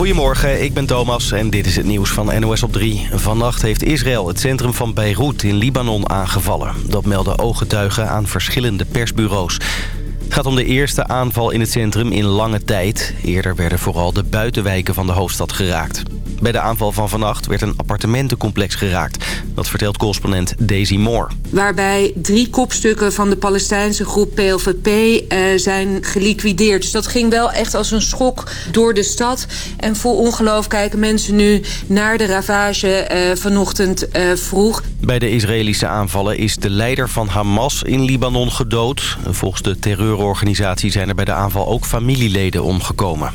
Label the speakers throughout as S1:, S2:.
S1: Goedemorgen, ik ben Thomas en dit is het nieuws van NOS op 3. Vannacht heeft Israël het centrum van Beirut in Libanon aangevallen. Dat melden ooggetuigen aan verschillende persbureaus. Het gaat om de eerste aanval in het centrum in lange tijd. Eerder werden vooral de buitenwijken van de hoofdstad geraakt. Bij de aanval van vannacht werd een appartementencomplex geraakt. Dat vertelt correspondent Daisy Moore.
S2: Waarbij drie kopstukken van de Palestijnse groep PLVP uh, zijn geliquideerd. Dus dat ging wel echt als een schok door de stad. En vol ongeloof kijken mensen nu naar de ravage uh, vanochtend uh, vroeg.
S1: Bij de Israëlische aanvallen is de leider van Hamas in Libanon gedood. Volgens de terreurorganisatie zijn er bij de aanval ook familieleden omgekomen.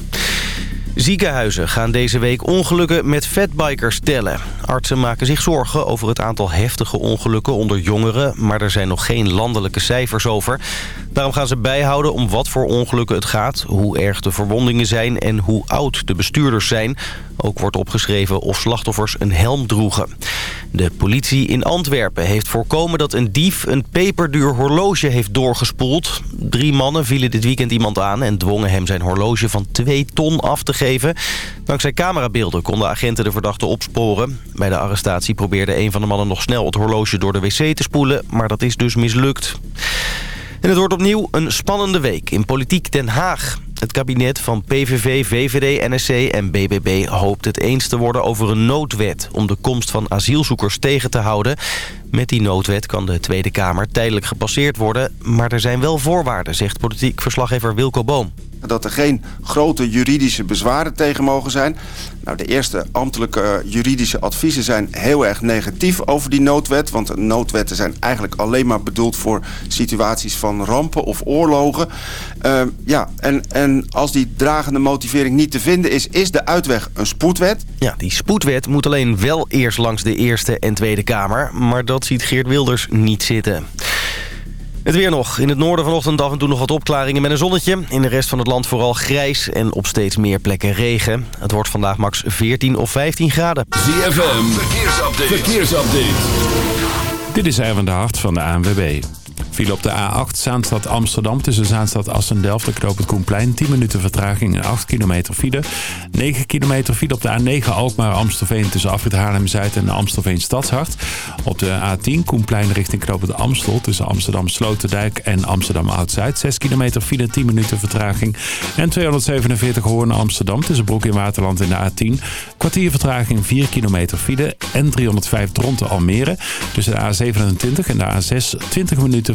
S1: Ziekenhuizen gaan deze week ongelukken met fatbikers tellen. Artsen maken zich zorgen over het aantal heftige ongelukken onder jongeren... maar er zijn nog geen landelijke cijfers over. Daarom gaan ze bijhouden om wat voor ongelukken het gaat... hoe erg de verwondingen zijn en hoe oud de bestuurders zijn. Ook wordt opgeschreven of slachtoffers een helm droegen. De politie in Antwerpen heeft voorkomen dat een dief een peperduur horloge heeft doorgespoeld. Drie mannen vielen dit weekend iemand aan en dwongen hem zijn horloge van 2 ton af te geven. Dankzij camerabeelden konden agenten de verdachte opsporen. Bij de arrestatie probeerde een van de mannen nog snel het horloge door de wc te spoelen, maar dat is dus mislukt. En het wordt opnieuw een spannende week in Politiek Den Haag. Het kabinet van PVV, VVD, NSC en BBB hoopt het eens te worden over een noodwet... om de komst van asielzoekers tegen te houden. Met die noodwet kan de Tweede Kamer tijdelijk gepasseerd worden... maar er zijn wel voorwaarden, zegt politiek verslaggever Wilco Boom
S3: dat er geen grote juridische bezwaren tegen mogen zijn. Nou, de eerste ambtelijke juridische adviezen zijn heel erg negatief over die noodwet. Want noodwetten zijn eigenlijk alleen maar bedoeld voor situaties van rampen of oorlogen. Uh, ja, en, en als die dragende motivering niet te vinden is, is de uitweg een spoedwet.
S1: Ja, die spoedwet moet alleen wel eerst langs de Eerste en Tweede Kamer. Maar dat ziet Geert Wilders niet zitten. Het weer nog. In het noorden vanochtend af en toe nog wat opklaringen met een zonnetje. In de rest van het land vooral grijs en op steeds meer plekken regen. Het wordt vandaag max 14 of 15 graden.
S4: ZFM, verkeersupdate. verkeersupdate. Dit is Erwin de Hart van de ANWB. Viel op de A8 Zaanstad Amsterdam tussen Zaanstad Assen-Delft en Knoop het Koenplein. 10 minuten vertraging en 8 kilometer file. 9 kilometer file op de A9 Alkmaar Amstelveen tussen Afrit Haarlem-Zuid en Amstelveen Stadshart. Op de A10 Koenplein richting Knoop het Amstel tussen Amsterdam Sloterdijk en Amsterdam Oud-Zuid. 6 kilometer file, 10 minuten vertraging. En 247 Hoorn Amsterdam tussen Broek in Waterland in de A10. Kwartier vertraging, 4 kilometer file. En 305 Dronten Almere tussen de A27 en de A6 20 minuten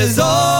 S5: is all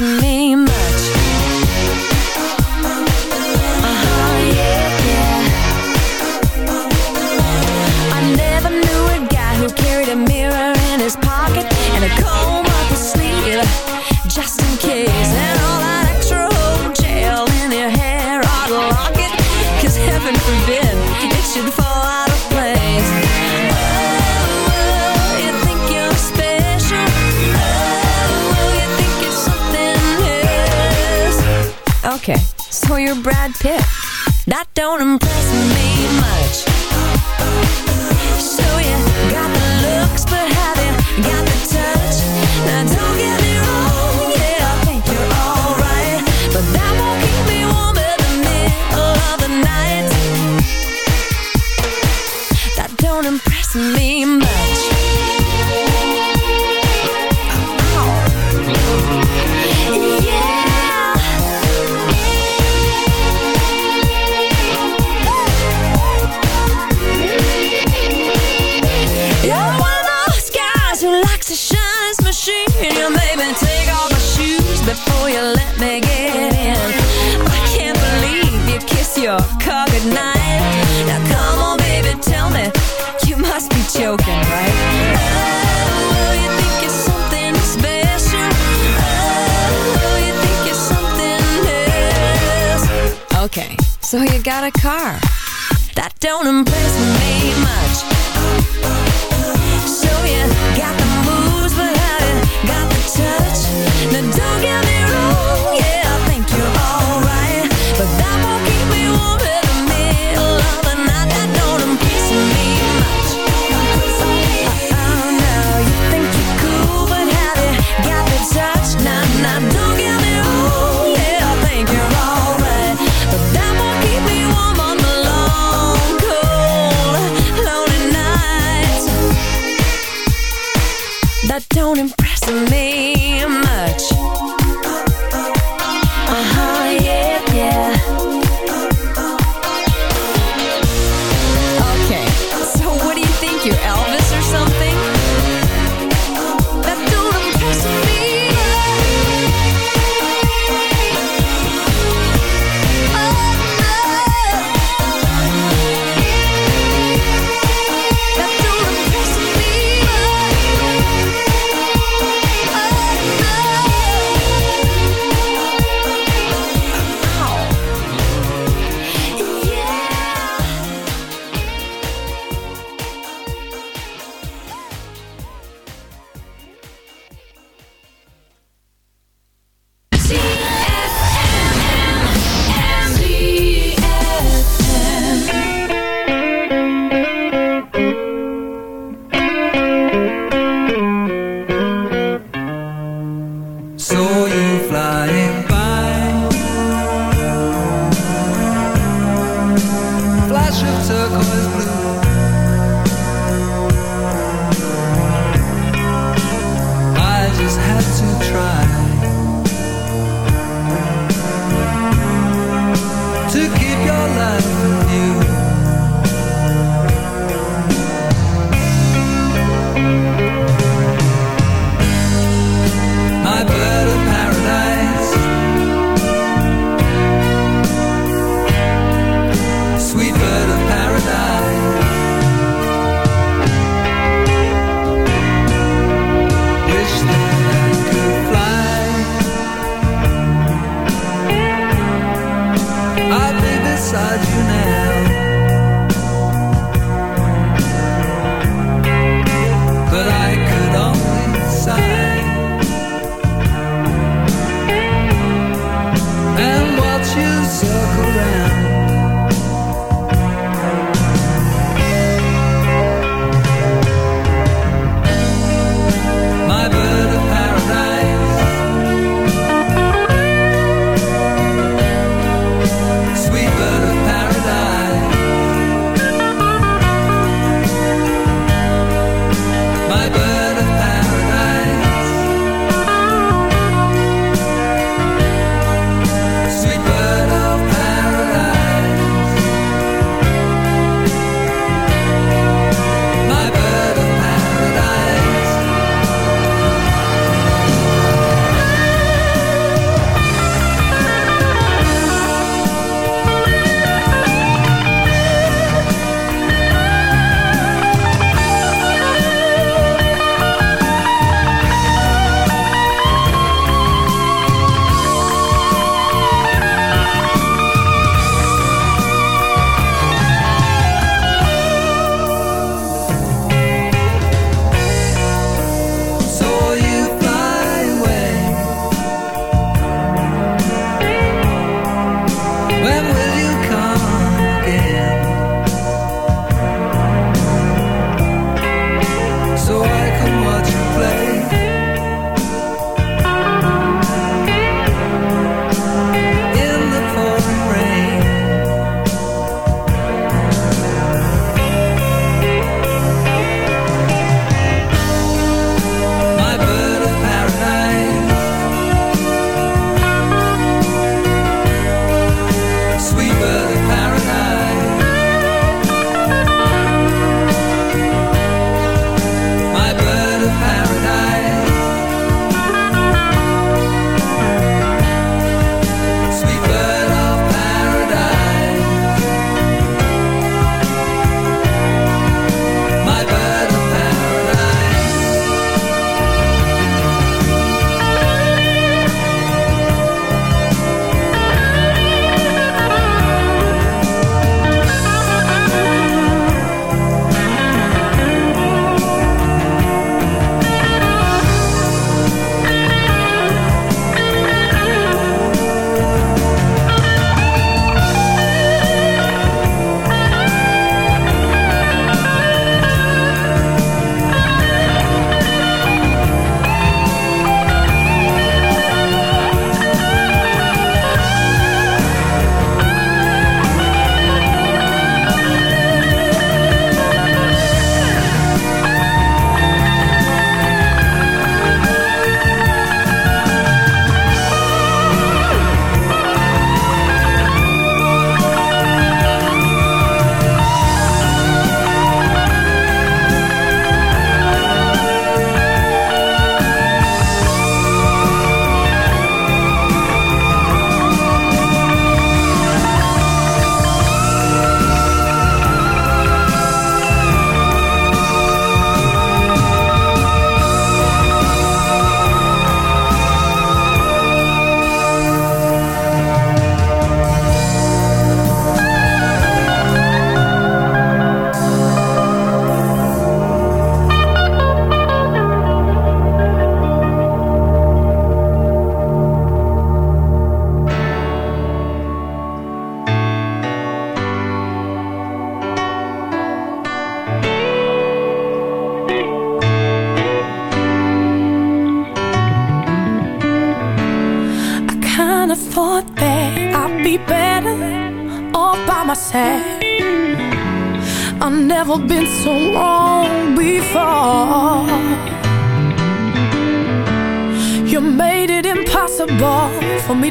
S5: me.
S6: Brad Pitt.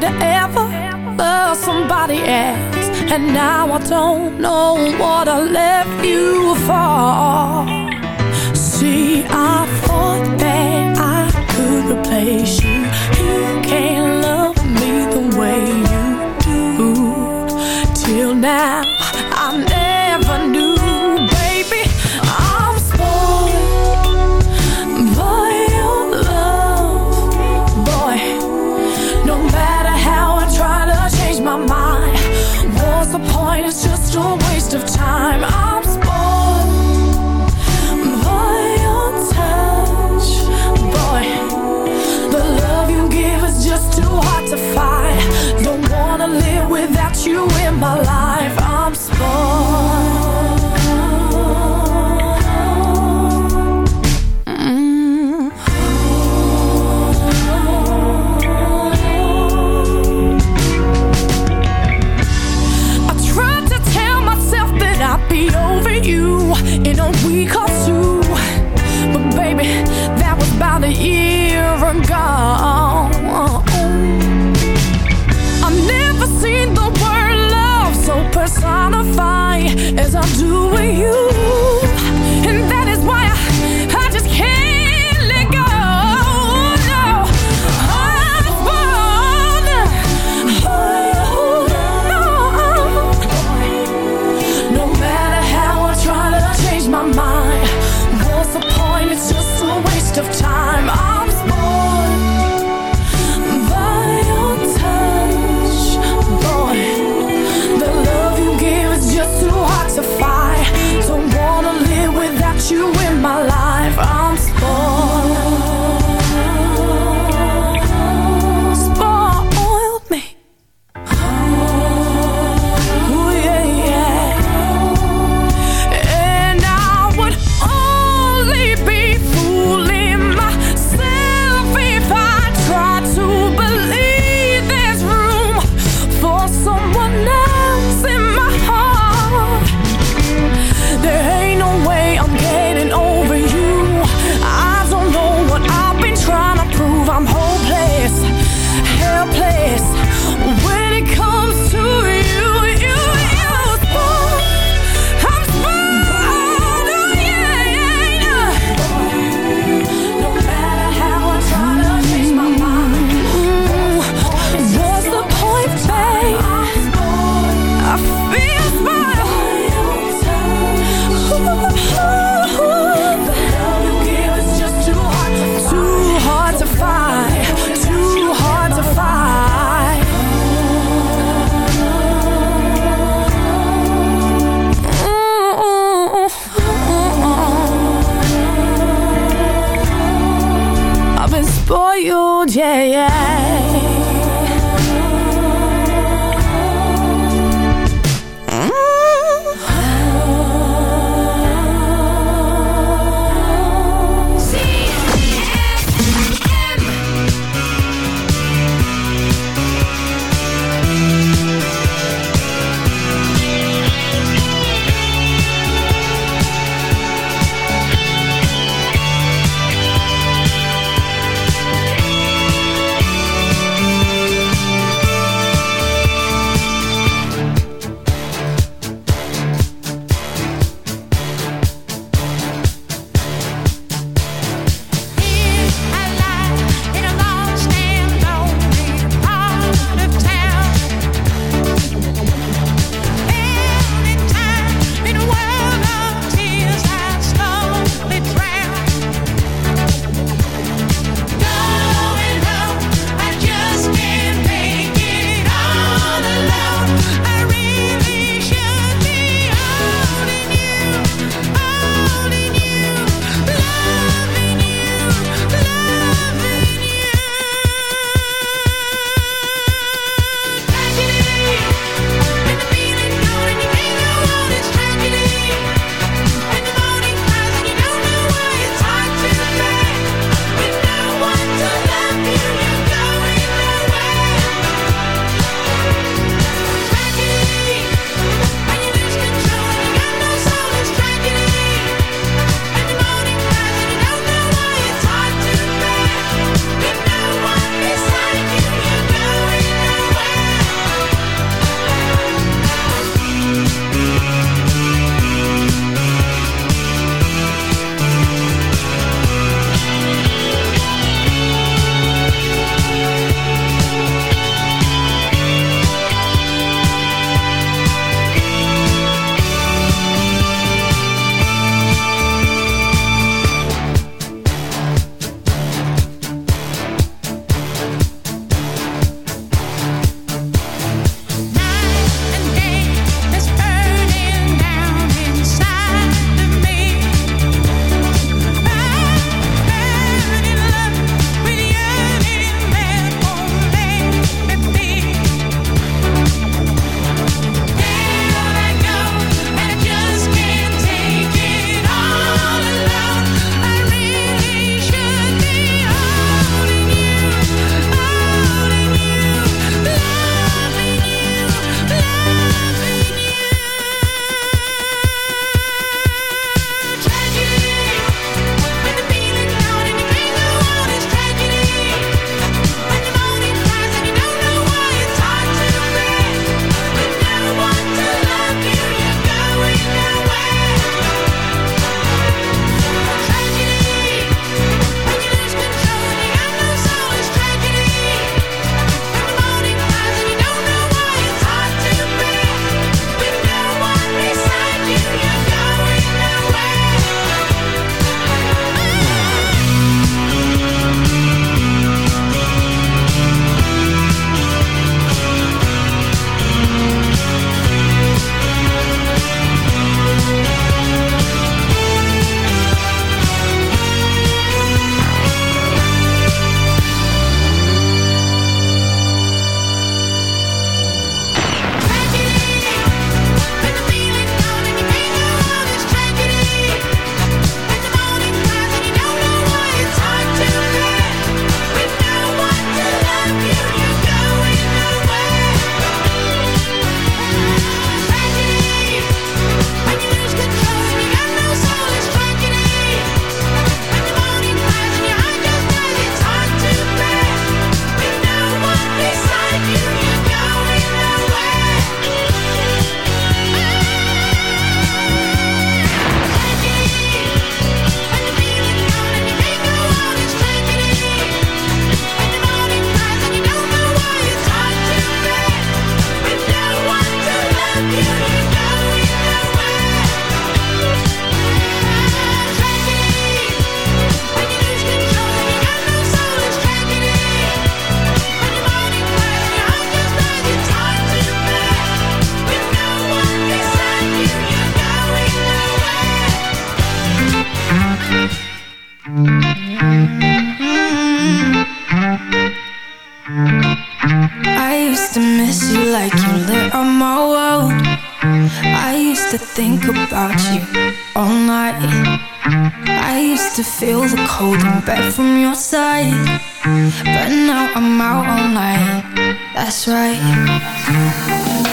S6: to
S7: ever love somebody else? And now I don't know what I left you for. See, I thought that I could replace you
S8: over cold and back from your side. But now I'm out all night. That's right.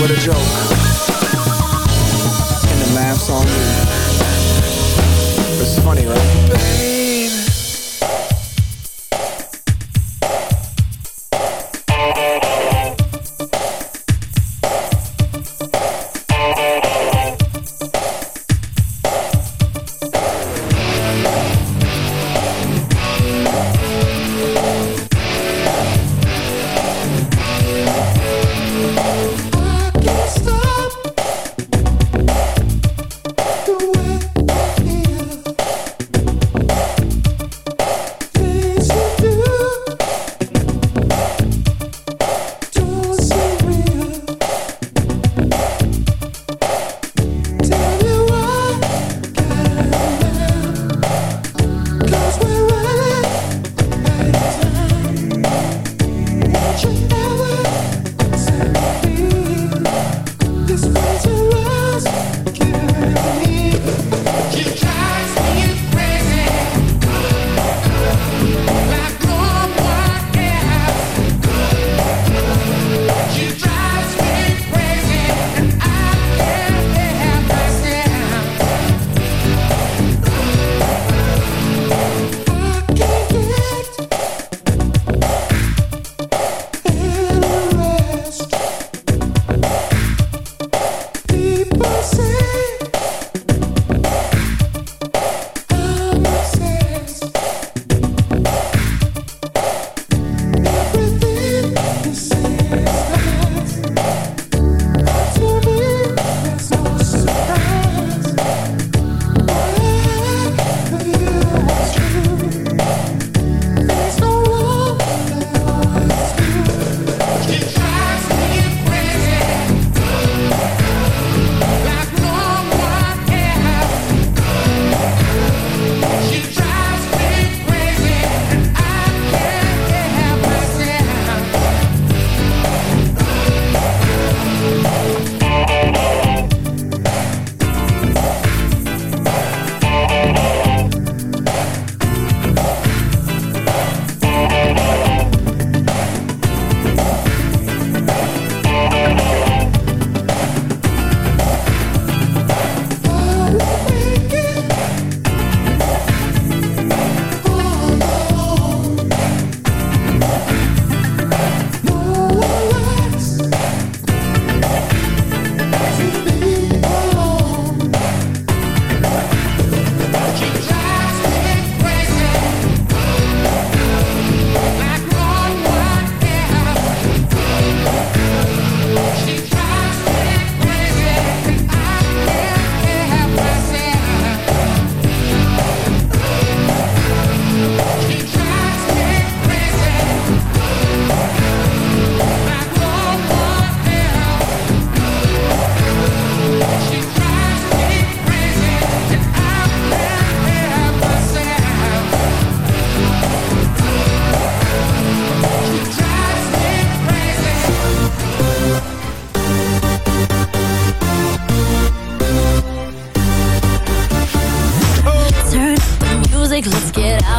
S9: what a joke.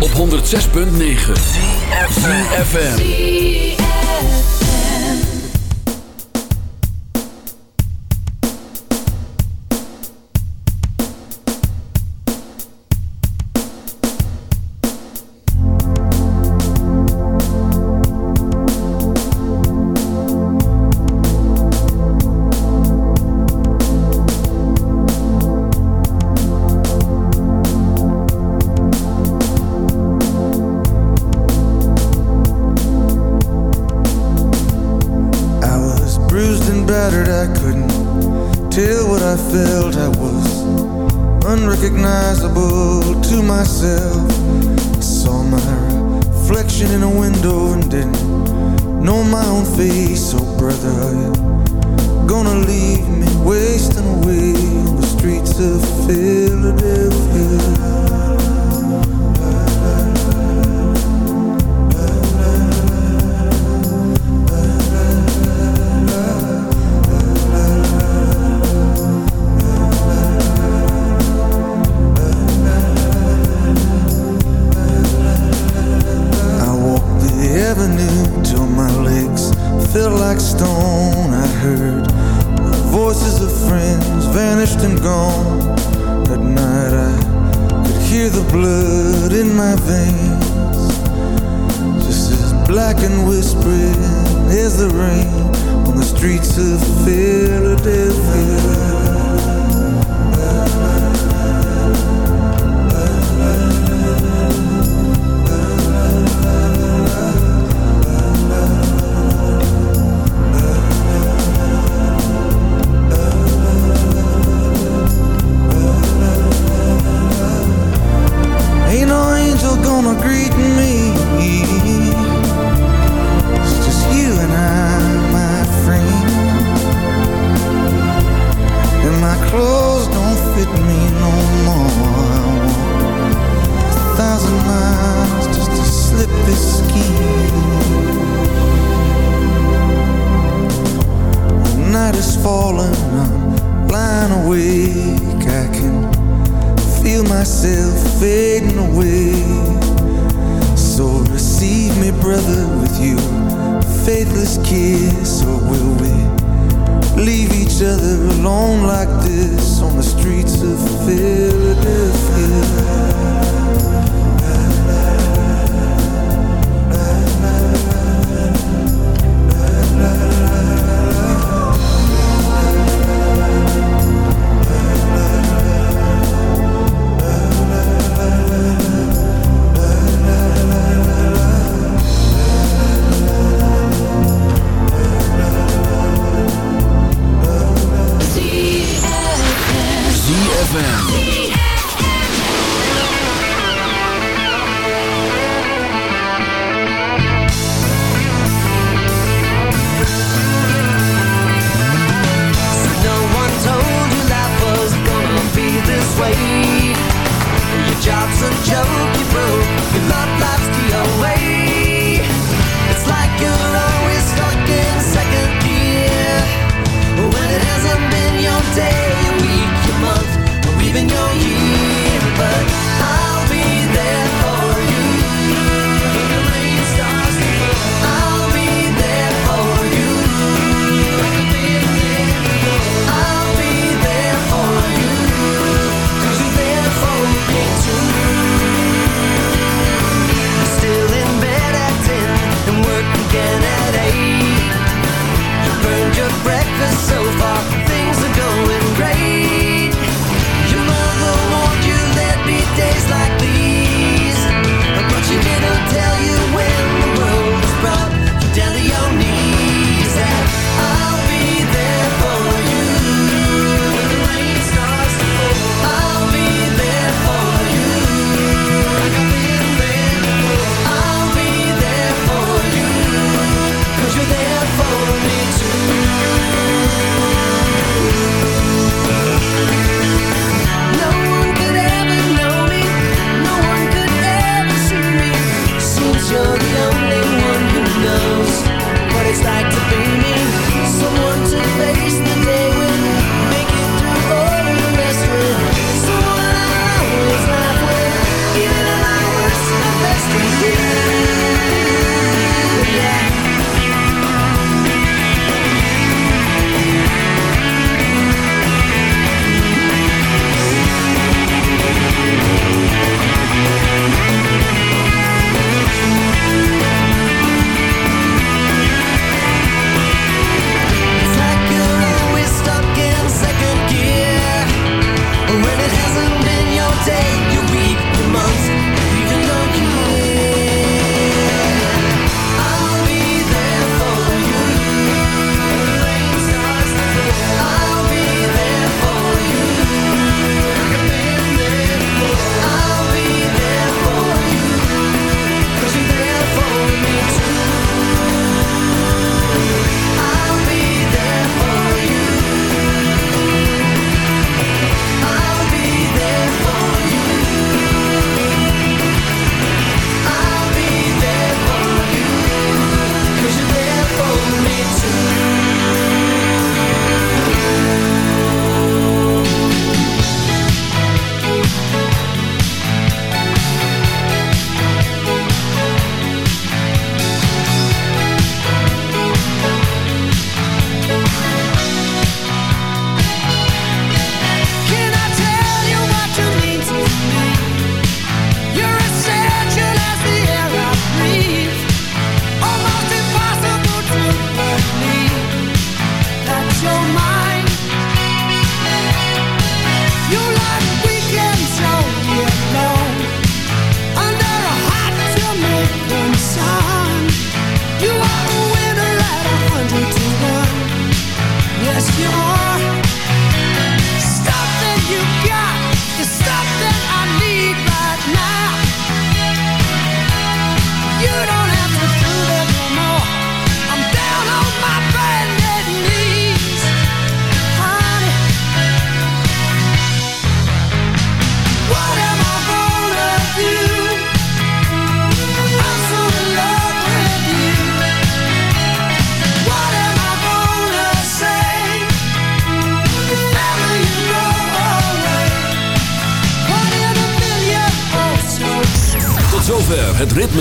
S10: Op 106.9 CFFM